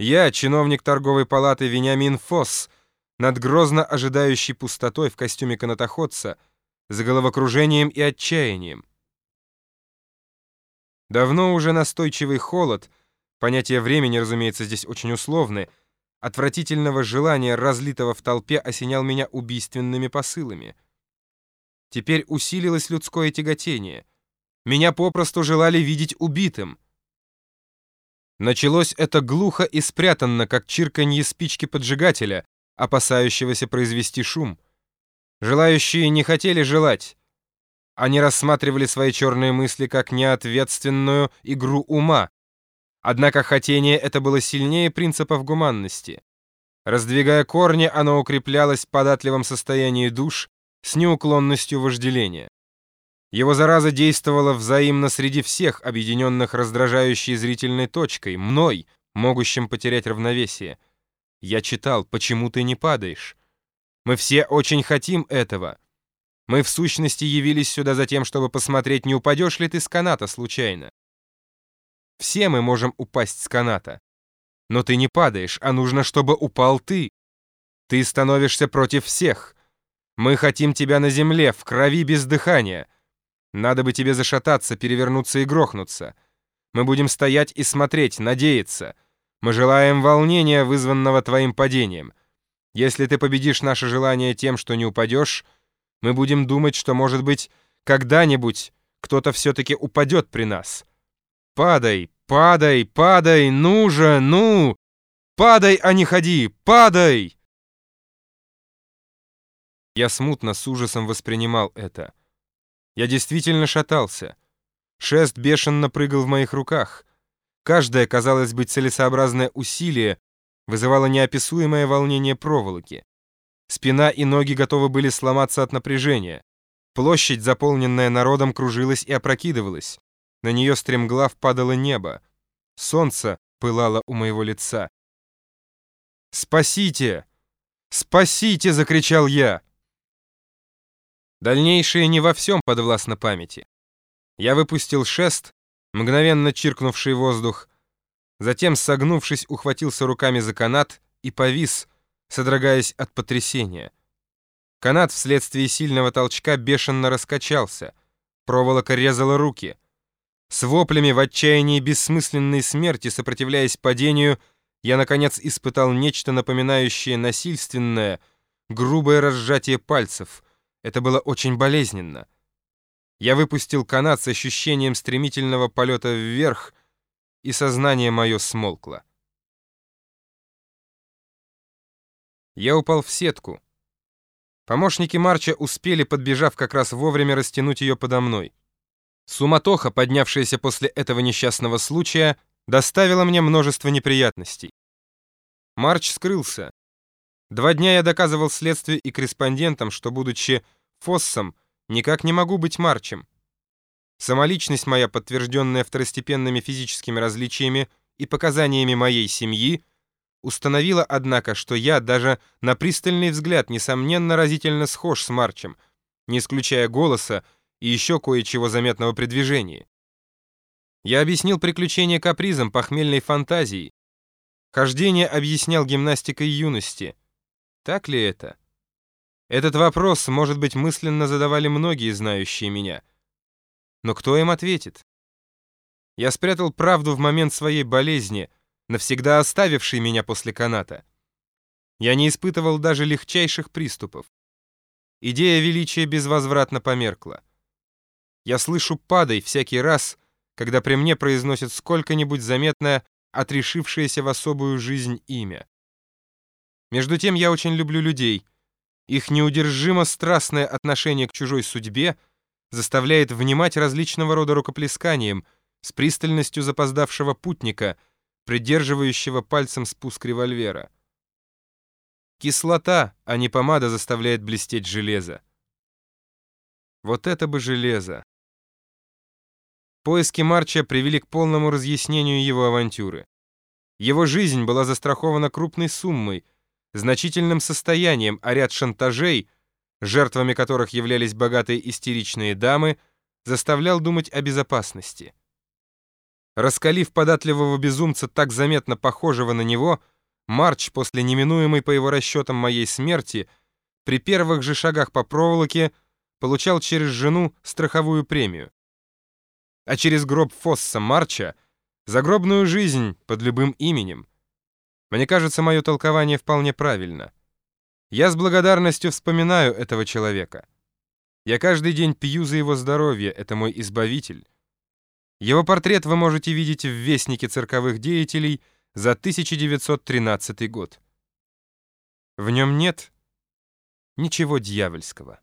Я, чиновник торговой палаты Вениамин Фосс, над грозно ожидающей пустотой в костюме канатоходца, с головокружением и отчаянием. Давно уже настойчивый холод, понятие времени, разумеется, здесь очень условны, отвратительного желания, разлитого в толпе, осенял меня убийственными посылами. Теперь усилилось людское тяготение. Меня попросту желали видеть убитым. Началось это глухо и спрятанно, как чирканье спички поджигателя, опасающегося произвести шум. Желающие не хотели желать. Они рассматривали свои черные мысли как неответственную игру ума. Однако хотение это было сильнее принципов гуманности. Раздвигая корни, оно укреплялось в податливом состоянии душ с неуклонностью вожделения. Его зараза действовала взаимно среди всех, объединенных раздражающей зрительной точкой, мной, могущим потерять равновесие. Я читал «Почему ты не падаешь?» Мы все очень хотим этого. Мы в сущности явились сюда за тем, чтобы посмотреть, не упадешь ли ты с каната случайно. Все мы можем упасть с каната. Но ты не падаешь, а нужно, чтобы упал ты. Ты становишься против всех. Мы хотим тебя на земле, в крови без дыхания. Надо бы тебе зашататься, перевернуться и грохнуться. Мы будем стоять и смотреть, надеяться. Мы желаем волнения, вызванного твоим падением. Если ты победишь наше желание тем, что не упадешь, мы будем думать, что, может быть, когда-нибудь кто-то все-таки упадет при нас. Падай, падай, падай, ну же, ну! Падай, а не ходи, падай! Я смутно, с ужасом воспринимал это. Я действительно шатался. Шест бешено прыгал в моих руках. Каждое, казалось быть, целесообразное усилие вызывало неописуемое волнение проволоки. Спина и ноги готовы были сломаться от напряжения. Площадь, заполненная народом, кружилась и опрокидывалась. На нее стремглав падало небо. Солнце пылало у моего лица. «Спасите! Спасите!» — закричал я. Дальнейшее не во всем подвластно памяти. Я выпустил шест, мгновенно чиркнувший воздух, затем, согнувшись, ухватился руками за канат и повис, содрогаясь от потрясения. Канат вследствие сильного толчка бешено раскачался, проволока резала руки. С воплями в отчаянии бессмысленной смерти, сопротивляясь падению, я, наконец, испытал нечто напоминающее насильственное, грубое разжатие пальцев — это было очень болезненно. Я выпустил канат с ощущением стремительного полета вверх, и сознание мое смолкло. Я упал в сетку. Помощники Марча успели, подбежав как раз вовремя, растянуть ее подо мной. Суматоха, поднявшаяся после этого несчастного случая, доставила мне множество неприятностей. Марч скрылся. Два дня я доказывал следствию и корреспондентам, что, будучи фоссом, никак не могу быть марчем. Самоличность моя, подтвержденная второстепенными физическими различиями и показаниями моей семьи, установила, однако, что я даже на пристальный взгляд, несомненно, разительно схож с Марчем, не исключая голоса и еще кое-чего заметного при движении. Я объяснил приключения капризом, похмельной фантазией. Хождение объяснял гимнастикой юности. Так ли это? Этот вопрос, может быть, мысленно задавали многие знающие меня. Но кто им ответит? Я спрятал правду в момент своей болезни, навсегда оставившей меня после каната. Я не испытывал даже легчайших приступов. Идея величия безвозвратно померкла. Я слышу «падай» всякий раз, когда при мне произносят сколько-нибудь заметное, отрешившееся в особую жизнь имя. Между тем я очень люблю людей. Их неудержимо страстное отношение к чужой судьбе заставляет внимать различного рода рукоплесканием с пристальностью запоздавшего путника, придерживающего пальцем спуск револьвера. Кислота, а не помада, заставляет блестеть железо. Вот это бы железо. Поиски Марча привели к полному разъяснению его авантюры. Его жизнь была застрахована крупной суммой — значительным состоянием, а ряд шантажей, жертвами которых являлись богатые истеричные дамы, заставлял думать о безопасности. раскалив податливого безумца, так заметно похожего на него, Марч, после неминуемой по его расчетам моей смерти, при первых же шагах по проволоке, получал через жену страховую премию. А через гроб Фосса Марча — загробную жизнь под любым именем. Мне кажется, мое толкование вполне правильно. Я с благодарностью вспоминаю этого человека. Я каждый день пью за его здоровье, это мой избавитель. Его портрет вы можете видеть в Вестнике цирковых деятелей за 1913 год. В нем нет ничего дьявольского.